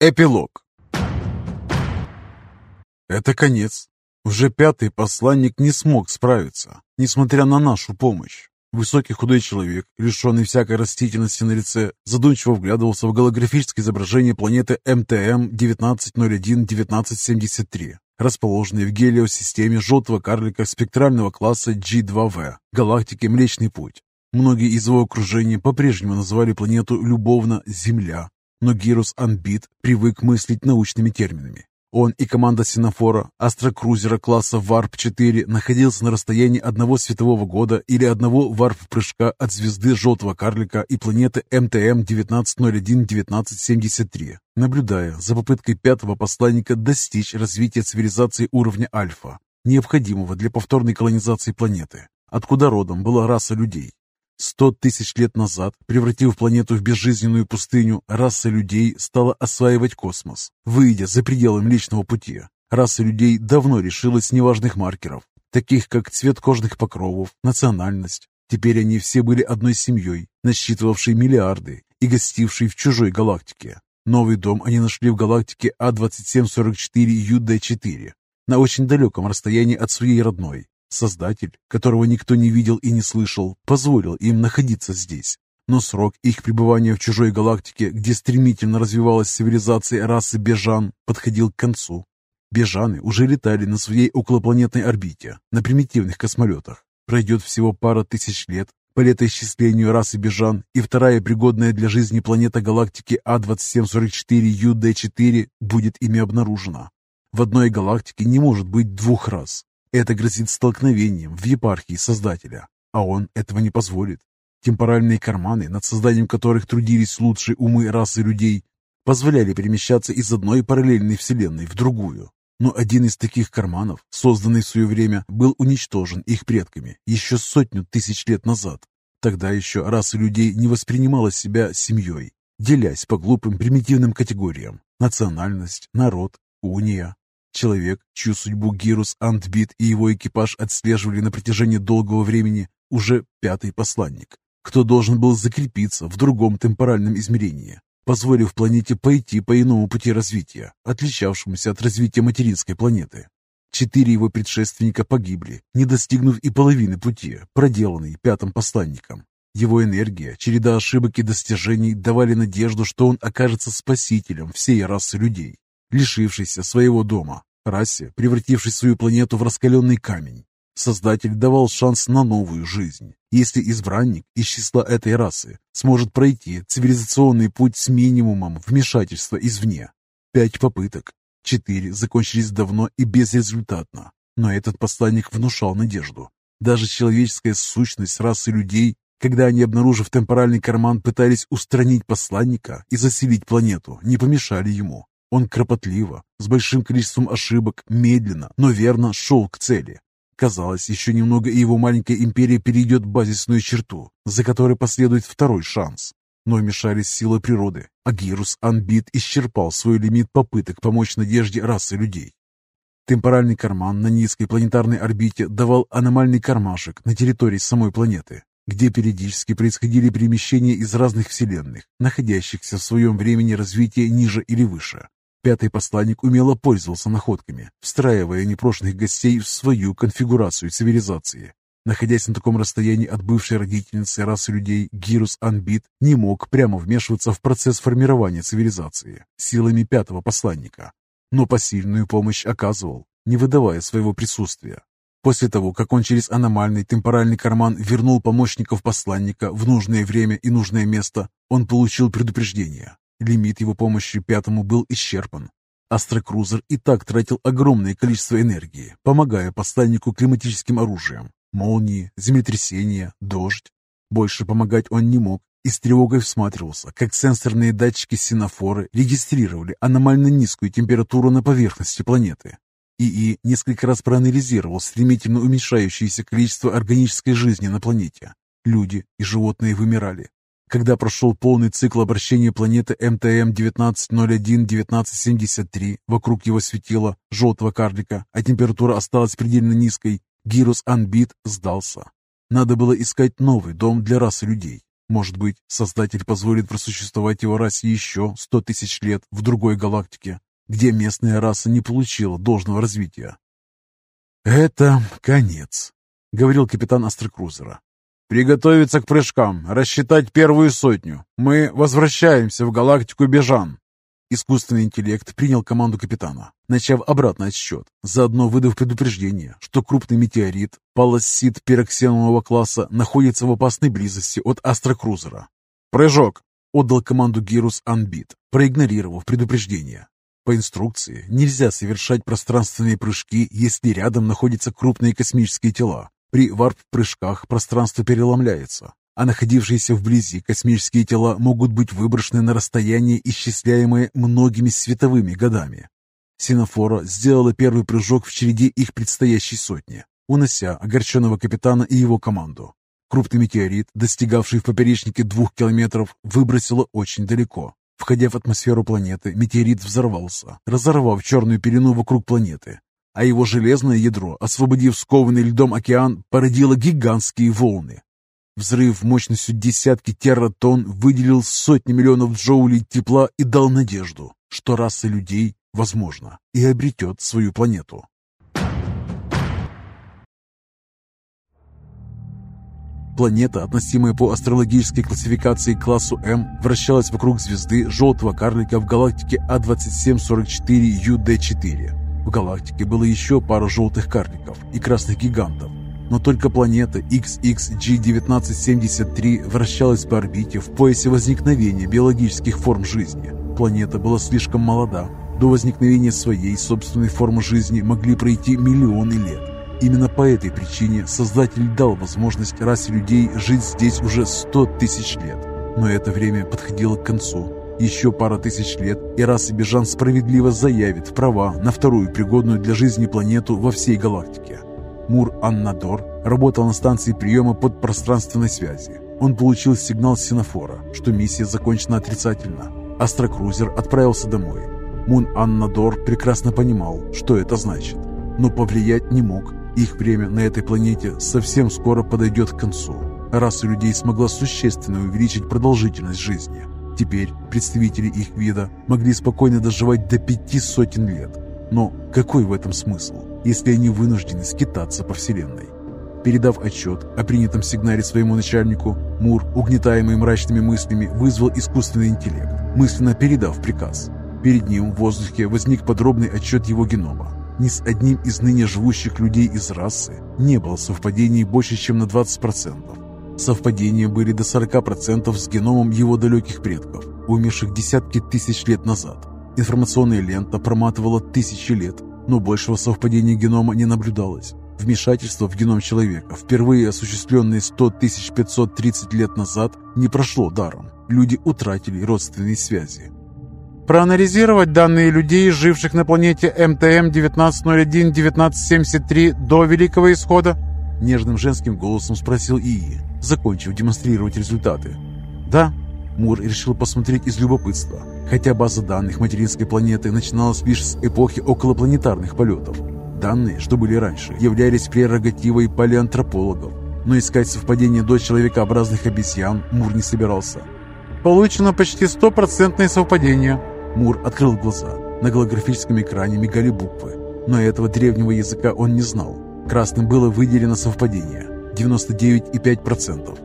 Эпилог Это конец. Уже пятый посланник не смог справиться, несмотря на нашу помощь. Высокий худой человек, лишенный всякой растительности на лице, задумчиво вглядывался в голографическое изображение планеты МТМ-1901-1973, расположенной в гелиосистеме желтого карлика спектрального класса G2V, галактики Млечный Путь. Многие из его окружения по-прежнему называли планету любовно «Земля», но Гирус Анбит привык мыслить научными терминами. Он и команда синофора, астрокрузера класса Варп-4 находился на расстоянии одного светового года или одного варп-прыжка от звезды Желтого Карлика и планеты МТМ-1901-1973, наблюдая за попыткой пятого посланника достичь развития цивилизации уровня Альфа, необходимого для повторной колонизации планеты, откуда родом была раса людей. Сто тысяч лет назад, превратив планету в безжизненную пустыню, раса людей стала осваивать космос, выйдя за пределы Млечного Пути. Раса людей давно решилась неважных маркеров, таких как цвет кожных покровов, национальность. Теперь они все были одной семьей, насчитывавшей миллиарды и гостившей в чужой галактике. Новый дом они нашли в галактике А2744UD4, на очень далеком расстоянии от своей родной, Создатель, которого никто не видел и не слышал, позволил им находиться здесь. Но срок их пребывания в чужой галактике, где стремительно развивалась цивилизация расы Бежан, подходил к концу. Бежаны уже летали на своей околопланетной орбите, на примитивных космолетах. Пройдет всего пара тысяч лет по летоисчислению расы Бежан, и вторая пригодная для жизни планета галактики А2744UD4 будет ими обнаружена. В одной галактике не может быть двух рас, это грозит столкновением в епархии Создателя, а он этого не позволит. Темпоральные карманы, над созданием которых трудились лучшие умы расы людей, позволяли перемещаться из одной параллельной вселенной в другую. Но один из таких карманов, созданный в свое время, был уничтожен их предками еще сотню тысяч лет назад. Тогда еще раса людей не воспринимала себя семьей, делясь по глупым примитивным категориям – национальность, народ, уния, Человек, чью судьбу Гирус Антбит и его экипаж отслеживали на протяжении долгого времени, уже пятый посланник, кто должен был закрепиться в другом темпоральном измерении, позволив планете пойти по иному пути развития, отличавшемуся от развития материнской планеты. Четыре его предшественника погибли, не достигнув и половины пути, проделанной пятым посланником. Его энергия, череда ошибок и достижений давали надежду, что он окажется спасителем всей расы людей лишившийся своего дома, расе, превратившей свою планету в раскаленный камень. Создатель давал шанс на новую жизнь, если избранник из числа этой расы сможет пройти цивилизационный путь с минимумом вмешательства извне. Пять попыток, четыре закончились давно и безрезультатно, но этот посланник внушал надежду. Даже человеческая сущность расы людей, когда они, обнаружив темпоральный карман, пытались устранить посланника и заселить планету, не помешали ему. Он кропотливо, с большим количеством ошибок, медленно, но верно шел к цели. Казалось, еще немного и его маленькая империя перейдет базисную черту, за которой последует второй шанс. Но вмешались силы природы, а Гирус Анбит исчерпал свой лимит попыток помочь надежде расы людей. Темпоральный карман на низкой планетарной орбите давал аномальный кармашек на территории самой планеты, где периодически происходили перемещения из разных вселенных, находящихся в своем времени развития ниже или выше. Пятый посланник умело пользовался находками, встраивая непрошенных гостей в свою конфигурацию цивилизации. Находясь на таком расстоянии от бывшей родительницы расы людей, Гирус Анбит не мог прямо вмешиваться в процесс формирования цивилизации силами пятого посланника, но посильную помощь оказывал, не выдавая своего присутствия. После того, как он через аномальный темпоральный карман вернул помощников посланника в нужное время и нужное место, он получил предупреждение. Лимит его помощи пятому был исчерпан. Астрокрузер и так тратил огромное количество энергии, помогая посланнику климатическим оружием. Молнии, землетрясения, дождь. Больше помогать он не мог и с тревогой всматривался, как сенсорные датчики синофоры регистрировали аномально низкую температуру на поверхности планеты. ИИ несколько раз проанализировал стремительно уменьшающееся количество органической жизни на планете. Люди и животные вымирали, когда прошел полный цикл обращения планеты МТМ-1901-1973 вокруг его светила, желтого карлика, а температура осталась предельно низкой, Гирус Анбит сдался. Надо было искать новый дом для расы людей. Может быть, Создатель позволит просуществовать его расе еще сто тысяч лет в другой галактике, где местная раса не получила должного развития. «Это конец», — говорил капитан Астрокрузера. «Приготовиться к прыжкам, рассчитать первую сотню. Мы возвращаемся в галактику Бежан». Искусственный интеллект принял команду капитана, начав обратный отсчет, заодно выдав предупреждение, что крупный метеорит палассит пироксенового класса находится в опасной близости от астрокрузера. «Прыжок!» — отдал команду Гирус Анбит, проигнорировав предупреждение. По инструкции нельзя совершать пространственные прыжки, если рядом находятся крупные космические тела. При варп-прыжках пространство переломляется, а находившиеся вблизи космические тела могут быть выброшены на расстояние, исчисляемое многими световыми годами. Синофора сделала первый прыжок в череде их предстоящей сотни, унося огорченного капитана и его команду. Крупный метеорит, достигавший в поперечнике двух километров, выбросило очень далеко. Входя в атмосферу планеты, метеорит взорвался, разорвав черную пелену вокруг планеты, а его железное ядро, освободив скованный льдом океан, породило гигантские волны, Взрыв мощностью десятки терратон выделил сотни миллионов джоулей тепла и дал надежду, что раса людей, возможно, и обретет свою планету. Планета, относимая по астрологической классификации к классу М, вращалась вокруг звезды желтого карлика в галактике А2744UD4. В галактике было еще пара желтых карликов и красных гигантов, но только планета XXG1973 вращалась по орбите в поясе возникновения биологических форм жизни. Планета была слишком молода. До возникновения своей собственной формы жизни могли пройти миллионы лет. Именно по этой причине Создатель дал возможность расе людей жить здесь уже 100 тысяч лет. Но это время подходило к концу. Еще пара тысяч лет, и раса Бежан справедливо заявит права на вторую пригодную для жизни планету во всей галактике. Мур-Аннадор работал на станции приема подпространственной связи. Он получил сигнал синофора, что миссия закончена отрицательно. Астрокрузер отправился домой. Мун-Аннадор прекрасно понимал, что это значит, но повлиять не мог. Их время на этой планете совсем скоро подойдет к концу. Раса людей смогла существенно увеличить продолжительность жизни. Теперь представители их вида могли спокойно доживать до пяти сотен лет. Но какой в этом смысл? если они вынуждены скитаться по Вселенной. Передав отчет о принятом сигнале своему начальнику, Мур, угнетаемый мрачными мыслями, вызвал искусственный интеллект, мысленно передав приказ. Перед ним в воздухе возник подробный отчет его генома. Ни с одним из ныне живущих людей из расы не было совпадений больше, чем на 20%. Совпадения были до 40% с геномом его далеких предков, умерших десятки тысяч лет назад. Информационная лента проматывала тысячи лет, но большего совпадения генома не наблюдалось. Вмешательство в геном человека, впервые осуществленное 100 530 лет назад, не прошло даром. Люди утратили родственные связи. Проанализировать данные людей, живших на планете МТМ-1901-1973 до Великого Исхода? Нежным женским голосом спросил Ии, закончив демонстрировать результаты. «Да», Мур решил посмотреть из любопытства, хотя база данных материнской планеты начиналась лишь с эпохи околопланетарных полетов. Данные, что были раньше, являлись прерогативой палеантропологов, но искать совпадение до человекообразных обезьян Мур не собирался. «Получено почти стопроцентное совпадение». Мур открыл глаза. На голографическом экране мигали буквы, но этого древнего языка он не знал. Красным было выделено совпадение – 99,5%.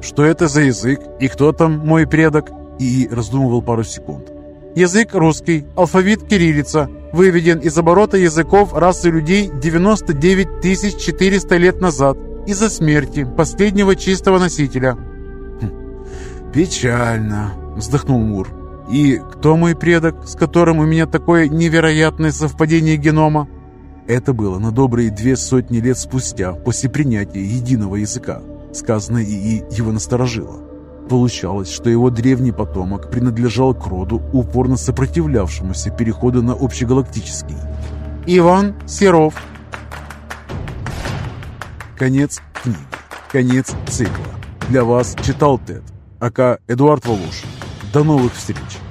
Что это за язык? И кто там мой предок? И раздумывал пару секунд. Язык русский, алфавит кириллица, выведен из оборота языков расы людей 99 400 лет назад из-за смерти последнего чистого носителя. Хм, «Печально», — вздохнул Мур. «И кто мой предок, с которым у меня такое невероятное совпадение генома?» Это было на добрые две сотни лет спустя, после принятия единого языка. Сказанное ИИ его насторожило. Получалось, что его древний потомок принадлежал к роду, упорно сопротивлявшемуся переходу на общегалактический. Иван Серов Конец книги. Конец цикла. Для вас читал Тед, ака Эдуард Волошин. До новых встреч!